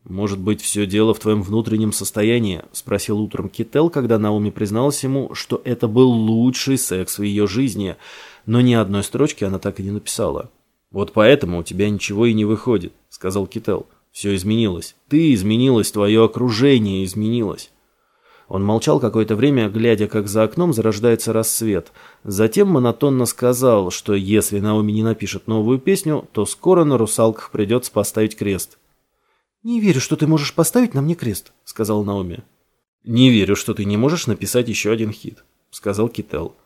«Может быть, все дело в твоем внутреннем состоянии?» – спросил утром Кител, когда Наоми призналась ему, что это был лучший секс в ее жизни, но ни одной строчки она так и не написала. «Вот поэтому у тебя ничего и не выходит», – сказал Кител. «Все изменилось. Ты изменилась, твое окружение изменилось». Он молчал какое-то время, глядя, как за окном зарождается рассвет. Затем монотонно сказал, что если Наоми не напишет новую песню, то скоро на русалках придется поставить крест. «Не верю, что ты можешь поставить на мне крест», — сказал Наоми. «Не верю, что ты не можешь написать еще один хит», — сказал Кител.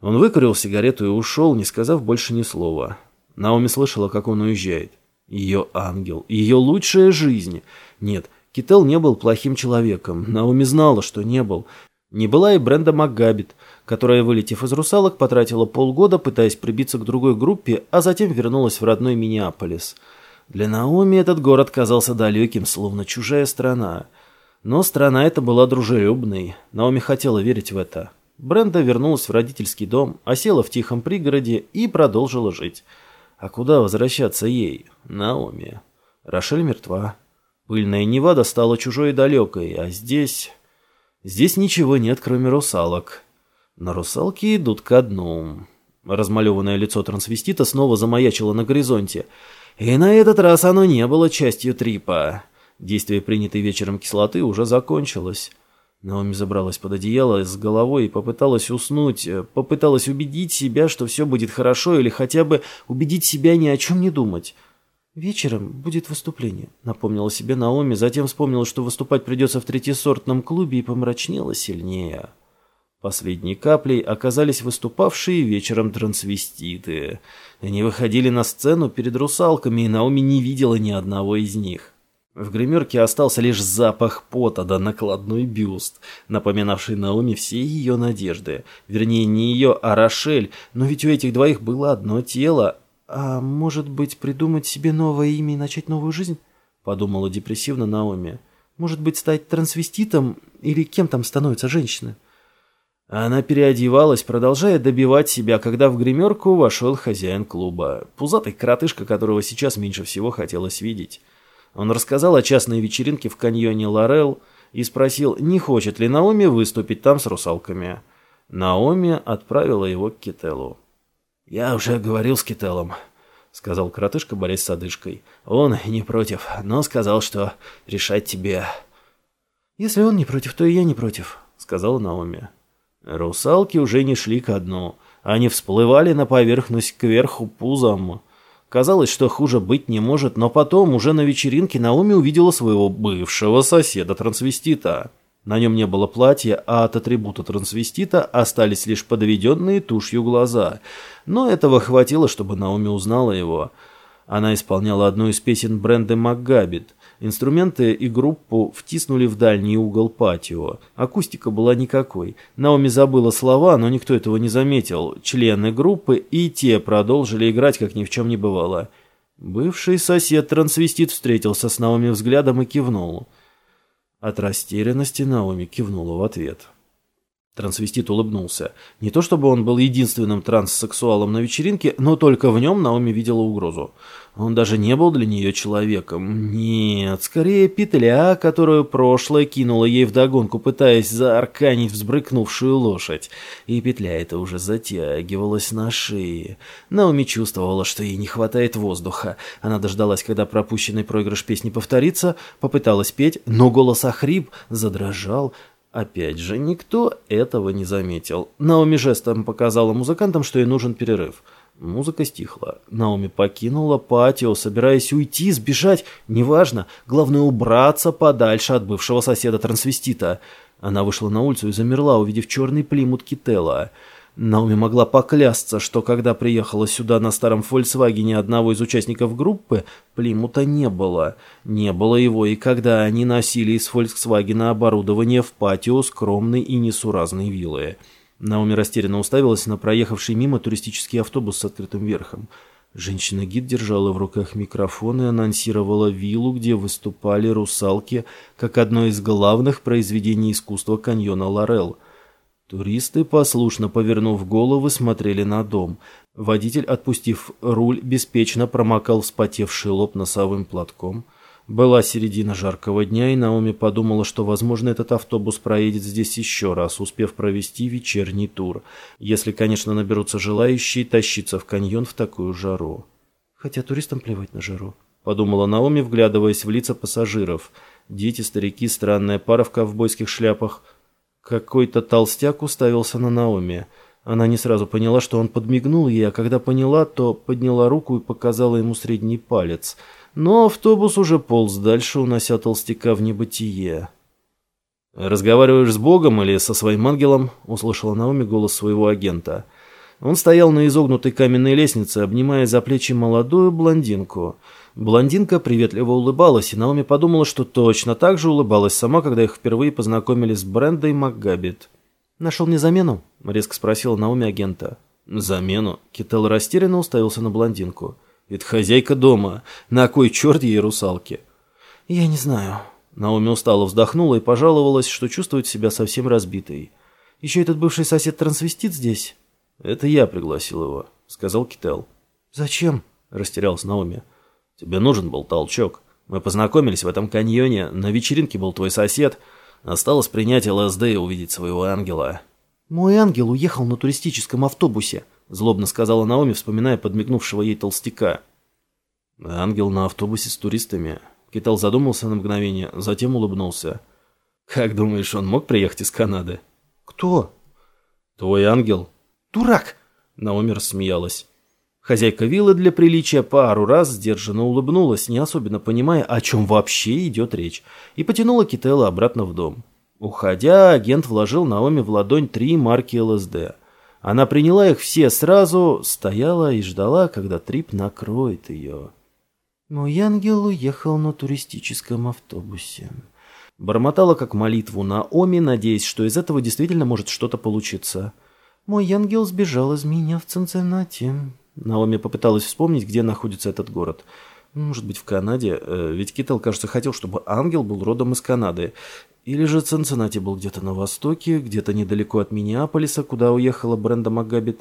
Он выкурил сигарету и ушел, не сказав больше ни слова. Наоми слышала, как он уезжает. Ее ангел, ее лучшая жизнь. Нет, Кител не был плохим человеком. Наоми знала, что не был. Не была и Бренда МакГабит, которая, вылетев из «Русалок», потратила полгода, пытаясь прибиться к другой группе, а затем вернулась в родной Миннеаполис — для Наоми этот город казался далеким, словно чужая страна. Но страна эта была дружелюбной. Наоми хотела верить в это. Бренда вернулась в родительский дом, осела в тихом пригороде и продолжила жить. А куда возвращаться ей? Наоми. Рошель мертва. Пыльная Невада стала чужой и далекой, а здесь... Здесь ничего нет, кроме русалок. Но русалки идут ко дну. Размалеванное лицо трансвестита снова замаячило на горизонте — и на этот раз оно не было частью трипа. Действие принятой вечером кислоты уже закончилось. Наоми забралась под одеяло с головой и попыталась уснуть, э, попыталась убедить себя, что все будет хорошо, или хотя бы убедить себя ни о чем не думать. «Вечером будет выступление», — напомнила себе Наоми, затем вспомнила, что выступать придется в третьесортном клубе и помрачнела сильнее. Последней каплей оказались выступавшие вечером трансвеститы. Они выходили на сцену перед русалками, и Наоми не видела ни одного из них. В гримерке остался лишь запах пота да накладной бюст, напоминавший Наоми все ее надежды. Вернее, не ее, а Рошель, но ведь у этих двоих было одно тело. «А может быть, придумать себе новое имя и начать новую жизнь?» — подумала депрессивно Наоми. «Может быть, стать трансвеститом или кем там становятся женщины?» Она переодевалась, продолжая добивать себя, когда в гримерку вошел хозяин клуба, пузатый коротышка, которого сейчас меньше всего хотелось видеть. Он рассказал о частной вечеринке в каньоне Лорел и спросил, не хочет ли Наоми выступить там с русалками. Наоми отправила его к Кителу. «Я уже говорил с Кителом», — сказал коротышка, борясь с одышкой. «Он не против, но сказал, что решать тебе». «Если он не против, то и я не против», — сказала Наоми. Русалки уже не шли ко дну. Они всплывали на поверхность кверху пузом. Казалось, что хуже быть не может, но потом, уже на вечеринке, Наоми увидела своего бывшего соседа-трансвестита. На нем не было платья, а от атрибута трансвестита остались лишь подведенные тушью глаза. Но этого хватило, чтобы Наоми узнала его. Она исполняла одну из песен бренда «Макгабит». Инструменты и группу втиснули в дальний угол патио. Акустика была никакой. Наоми забыла слова, но никто этого не заметил. Члены группы и те продолжили играть, как ни в чем не бывало. Бывший сосед-трансвестит встретился с Наоми взглядом и кивнул. От растерянности Наоми кивнула в ответ. Трансвестит улыбнулся. Не то чтобы он был единственным транссексуалом на вечеринке, но только в нем Наоми видела угрозу. Он даже не был для нее человеком. Нет, скорее петля, которую прошлое кинуло ей вдогонку, пытаясь заарканить взбрыкнувшую лошадь. И петля эта уже затягивалась на шее. Наоми чувствовала, что ей не хватает воздуха. Она дождалась, когда пропущенный проигрыш песни повторится, попыталась петь, но голос охрип, задрожал, Опять же, никто этого не заметил. Наоми жестом показала музыкантам, что ей нужен перерыв. Музыка стихла. Наоми покинула патио, собираясь уйти, сбежать. Неважно. Главное убраться подальше от бывшего соседа-трансвестита. Она вышла на улицу и замерла, увидев черный плимут Кителла. Наоми могла поклясться, что когда приехала сюда на старом «Фольксвагене» одного из участников группы, Плимута не было. Не было его и когда они носили из «Фольксвагена» оборудование в патио скромной и несуразной виллы. Наоми растерянно уставилась на проехавший мимо туристический автобус с открытым верхом. Женщина-гид держала в руках микрофон и анонсировала виллу, где выступали русалки, как одно из главных произведений искусства каньона Лорел – Туристы, послушно повернув головы, смотрели на дом. Водитель, отпустив руль, беспечно промокал вспотевший лоб носовым платком. Была середина жаркого дня, и Наоми подумала, что, возможно, этот автобус проедет здесь еще раз, успев провести вечерний тур, если, конечно, наберутся желающие тащиться в каньон в такую жару. «Хотя туристам плевать на жару», — подумала Наоми, вглядываясь в лица пассажиров. Дети, старики, странная пара в ковбойских шляпах — какой-то толстяк уставился на Наоми. Она не сразу поняла, что он подмигнул ей, а когда поняла, то подняла руку и показала ему средний палец. Но автобус уже полз дальше, унося толстяка в небытие. «Разговариваешь с Богом или со своим ангелом?» — услышала Наоми голос своего агента. Он стоял на изогнутой каменной лестнице, обнимая за плечи молодую блондинку — Блондинка приветливо улыбалась, и Наоми подумала, что точно так же улыбалась сама, когда их впервые познакомили с Брендой МакГаббит. «Нашел мне замену?» — резко спросила Наоми агента. «Замену?» — Кител растерянно уставился на блондинку. «Это хозяйка дома. На кой черт ей русалки?» «Я не знаю». Наоми устало вздохнула и пожаловалась, что чувствует себя совсем разбитой. «Еще этот бывший сосед-трансвестит здесь?» «Это я пригласил его», — сказал Кител. «Зачем?» — растерялась Наоми. Тебе нужен был толчок. Мы познакомились в этом каньоне, на вечеринке был твой сосед. Осталось принять ЛСД и увидеть своего ангела». «Мой ангел уехал на туристическом автобусе», — злобно сказала Наоми, вспоминая подмигнувшего ей толстяка. «Ангел на автобусе с туристами». Китал задумался на мгновение, затем улыбнулся. «Как думаешь, он мог приехать из Канады?» «Кто?» «Твой ангел». «Дурак!» Наоми рассмеялась. Хозяйка виллы для приличия пару раз сдержанно улыбнулась, не особенно понимая, о чем вообще идет речь, и потянула Кителла обратно в дом. Уходя, агент вложил Наоми в ладонь три марки ЛСД. Она приняла их все сразу, стояла и ждала, когда Трип накроет ее. «Мой ангел уехал на туристическом автобусе». Бормотала как молитву Наоми, надеясь, что из этого действительно может что-то получиться. «Мой ангел сбежал из меня в Цинциннати». Наоми попыталась вспомнить, где находится этот город. Может быть, в Канаде? Э, ведь Китл, кажется, хотел, чтобы ангел был родом из Канады. Или же Цинциннати был где-то на востоке, где-то недалеко от Миннеаполиса, куда уехала Бренда Макгабит.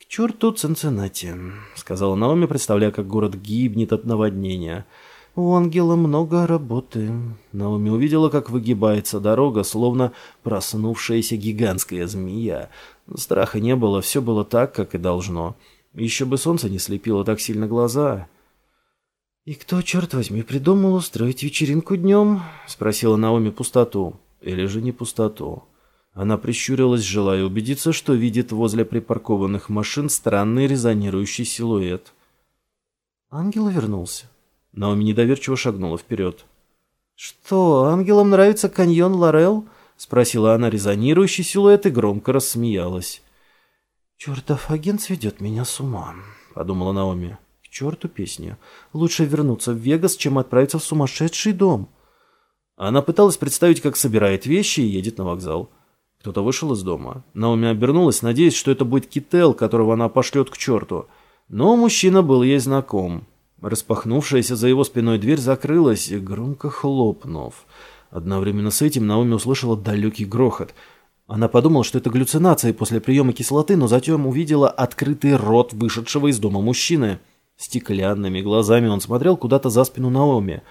«К черту Цинциннати», — сказала Наоми, представляя, как город гибнет от наводнения. «У ангела много работы». Наоми увидела, как выгибается дорога, словно проснувшаяся гигантская змея. Страха не было, все было так, как и должно. Еще бы солнце не слепило так сильно глаза. «И кто, черт возьми, придумал устроить вечеринку днем?» — спросила Наоми пустоту. Или же не пустоту. Она прищурилась, желая убедиться, что видит возле припаркованных машин странный резонирующий силуэт. Ангел вернулся. Наоми недоверчиво шагнула вперед. «Что, ангелам нравится каньон Лорел?» — спросила она резонирующий силуэт и громко рассмеялась. «Чертов агент сведет меня с ума», — подумала Наоми. «К черту песня. Лучше вернуться в Вегас, чем отправиться в сумасшедший дом». Она пыталась представить, как собирает вещи и едет на вокзал. Кто-то вышел из дома. Наоми обернулась, надеясь, что это будет Кител, которого она пошлет к черту. Но мужчина был ей знаком. Распахнувшаяся за его спиной дверь закрылась, громко хлопнув. Одновременно с этим Наоми услышала далекий грохот. Она подумала, что это галлюцинации после приема кислоты, но затем увидела открытый рот вышедшего из дома мужчины. Стеклянными глазами он смотрел куда-то за спину Наоми.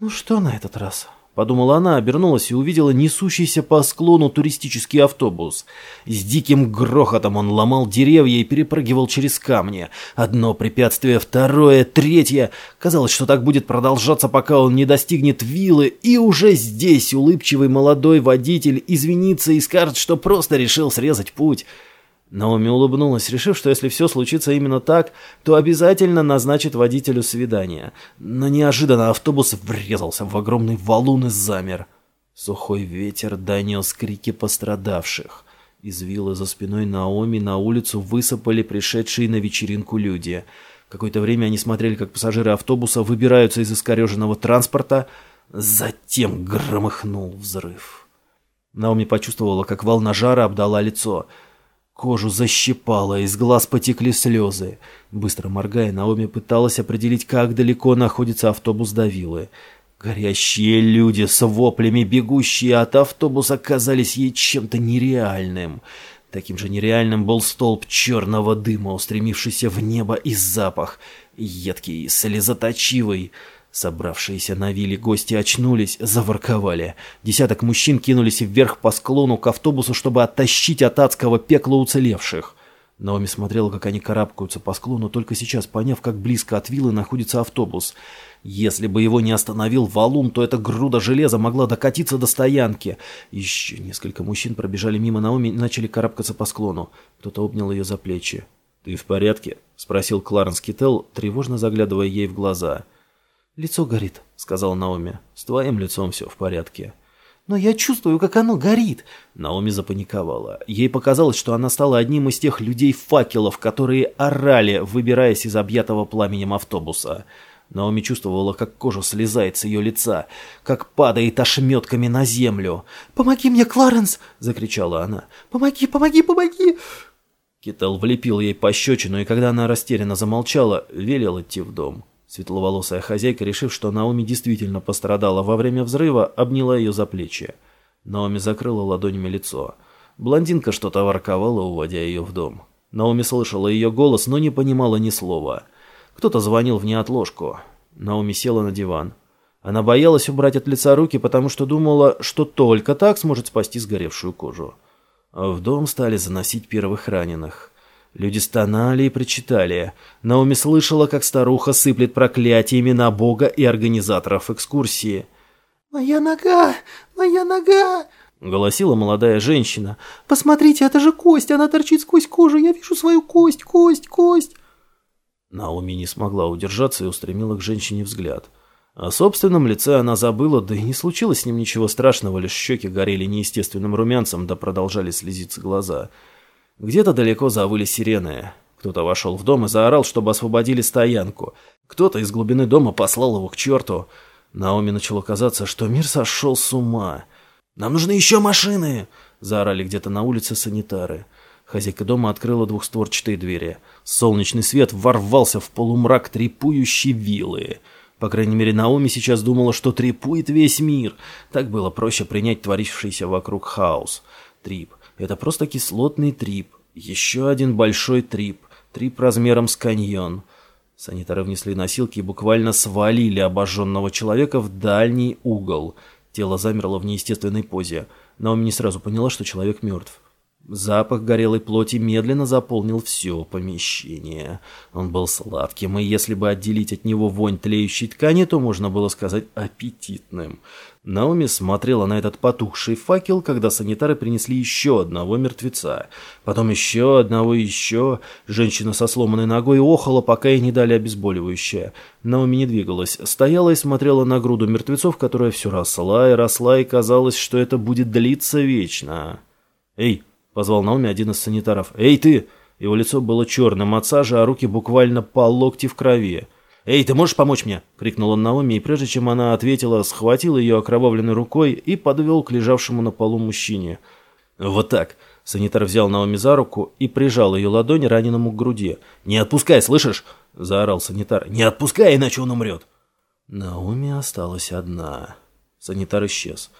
«Ну что на этот раз?» Подумала она, обернулась и увидела несущийся по склону туристический автобус. С диким грохотом он ломал деревья и перепрыгивал через камни. Одно препятствие, второе, третье. Казалось, что так будет продолжаться, пока он не достигнет виллы, и уже здесь улыбчивый молодой водитель извинится и скажет, что просто решил срезать путь. Наоми улыбнулась, решив, что если все случится именно так, то обязательно назначит водителю свидание. Но неожиданно автобус врезался в огромный валун и замер. Сухой ветер донес крики пострадавших. Из виллы за спиной Наоми на улицу высыпали пришедшие на вечеринку люди. Какое-то время они смотрели, как пассажиры автобуса выбираются из искореженного транспорта. Затем громыхнул взрыв. Наоми почувствовала, как волна жара обдала лицо – Кожу защипало, из глаз потекли слезы. Быстро моргая, Наоми пыталась определить, как далеко находится автобус до виллы. Горящие люди с воплями, бегущие от автобуса, казались ей чем-то нереальным. Таким же нереальным был столб черного дыма, устремившийся в небо, и запах, едкий, слезоточивый. Собравшиеся на вилле гости очнулись, заворковали. Десяток мужчин кинулись вверх по склону к автобусу, чтобы оттащить от адского пекла уцелевших. Наоми смотрела, как они карабкаются по склону, только сейчас поняв, как близко от виллы находится автобус. Если бы его не остановил валун, то эта груда железа могла докатиться до стоянки. Еще несколько мужчин пробежали мимо Наоми и начали карабкаться по склону. Кто-то обнял ее за плечи. «Ты в порядке?» — спросил Кларенс Киттелл, тревожно заглядывая ей в глаза. — «Лицо горит», — сказал Наоми. «С твоим лицом все в порядке». «Но я чувствую, как оно горит!» Наоми запаниковала. Ей показалось, что она стала одним из тех людей-факелов, которые орали, выбираясь из объятого пламенем автобуса. Наоми чувствовала, как кожа слезает с ее лица, как падает ошметками на землю. «Помоги мне, Кларенс!» — закричала она. «Помоги, помоги, помоги!» Китал влепил ей пощечину, и когда она растерянно замолчала, велел идти в дом. Светловолосая хозяйка, решив, что Наоми действительно пострадала во время взрыва, обняла ее за плечи. Наоми закрыла ладонями лицо. Блондинка что-то ворковала, уводя ее в дом. Наоми слышала ее голос, но не понимала ни слова. Кто-то звонил в неотложку. Наоми села на диван. Она боялась убрать от лица руки, потому что думала, что только так сможет спасти сгоревшую кожу. В дом стали заносить первых раненых. Люди стонали и причитали. Наоми слышала, как старуха сыплет проклятиями на Бога и организаторов экскурсии. «Моя нога! Моя нога!» — голосила молодая женщина. «Посмотрите, это же кость! Она торчит сквозь кожу! Я вижу свою кость! Кость! Кость!» Наоми не смогла удержаться и устремила к женщине взгляд. О собственном лице она забыла, да и не случилось с ним ничего страшного, лишь щеки горели неестественным румянцем, да продолжали слезиться глаза — где-то далеко завыли сирены. Кто-то вошел в дом и заорал, чтобы освободили стоянку. Кто-то из глубины дома послал его к черту. Наоми начало казаться, что мир сошел с ума. «Нам нужны еще машины!» – заорали где-то на улице санитары. Хозяйка дома открыла двухстворчатые двери. Солнечный свет ворвался в полумрак трепующей виллы. По крайней мере, Наоми сейчас думала, что трепует весь мир. Так было проще принять творившийся вокруг хаос. Трип. Это просто кислотный трип. Еще один большой трип. Трип размером с каньон. Санитары внесли носилки и буквально свалили обожженного человека в дальний угол. Тело замерло в неестественной позе. Наоми не сразу поняла, что человек мертв. Запах горелой плоти медленно заполнил все помещение. Он был сладким, и если бы отделить от него вонь тлеющей ткани, то можно было сказать аппетитным. Наоми смотрела на этот потухший факел, когда санитары принесли еще одного мертвеца. Потом еще одного еще. Женщина со сломанной ногой охала, пока ей не дали обезболивающее. Наоми не двигалась, стояла и смотрела на груду мертвецов, которая все росла и росла, и казалось, что это будет длиться вечно. «Эй!» Позвал Наоми один из санитаров. «Эй, ты!» Его лицо было черным от сажи, а руки буквально по локти в крови. «Эй, ты можешь помочь мне?» — крикнул он Наоми, и прежде чем она ответила, схватил ее окровавленной рукой и подвел к лежавшему на полу мужчине. «Вот так!» — санитар взял Наоми за руку и прижал ее ладонь раненому к груди. «Не отпускай, слышишь?» — заорал санитар. «Не отпускай, иначе он умрет!» Наоми осталась одна. Санитар исчез.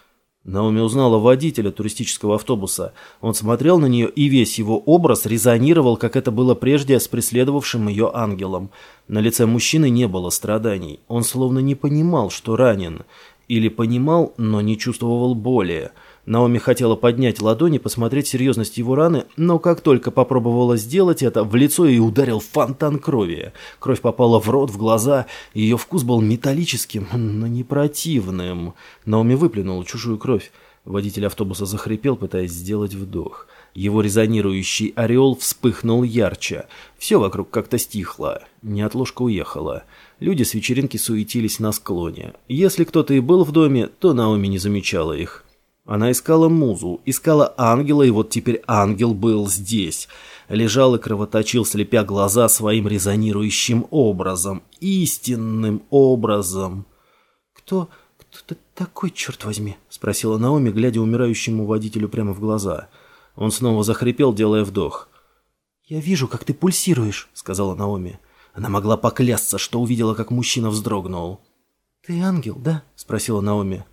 Наоми узнала водителя туристического автобуса. Он смотрел на нее, и весь его образ резонировал, как это было прежде с преследовавшим ее ангелом. На лице мужчины не было страданий. Он словно не понимал, что ранен. Или понимал, но не чувствовал боли. Наоми хотела поднять ладони, посмотреть серьезность его раны, но как только попробовала сделать это, в лицо ей ударил фонтан крови. Кровь попала в рот, в глаза, ее вкус был металлическим, но не противным. Наоми выплюнула чужую кровь. Водитель автобуса захрипел, пытаясь сделать вдох. Его резонирующий ореол вспыхнул ярче. Все вокруг как-то стихло. Неотложка уехала. Люди с вечеринки суетились на склоне. Если кто-то и был в доме, то Наоми не замечала их. Она искала музу, искала ангела, и вот теперь ангел был здесь. Лежал и кровоточил, слепя глаза своим резонирующим образом, истинным образом. «Кто... кто ты такой, черт возьми?» — спросила Наоми, глядя умирающему водителю прямо в глаза. Он снова захрипел, делая вдох. «Я вижу, как ты пульсируешь», — сказала Наоми. Она могла поклясться, что увидела, как мужчина вздрогнул. «Ты ангел, да?» — спросила Наоми.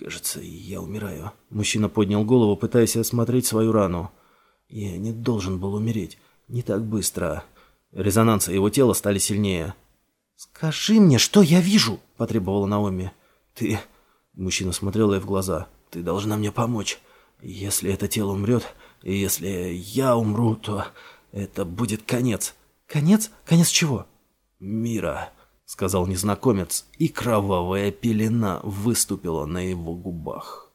«Кажется, я умираю». Мужчина поднял голову, пытаясь осмотреть свою рану. «Я не должен был умереть. Не так быстро». Резонансы его тела стали сильнее. «Скажи мне, что я вижу?» – потребовала Наоми. «Ты...» – мужчина смотрел ей в глаза. «Ты должна мне помочь. Если это тело умрет, и если я умру, то это будет конец». «Конец? Конец чего?» «Мира» сказал незнакомец, и кровавая пелена выступила на его губах.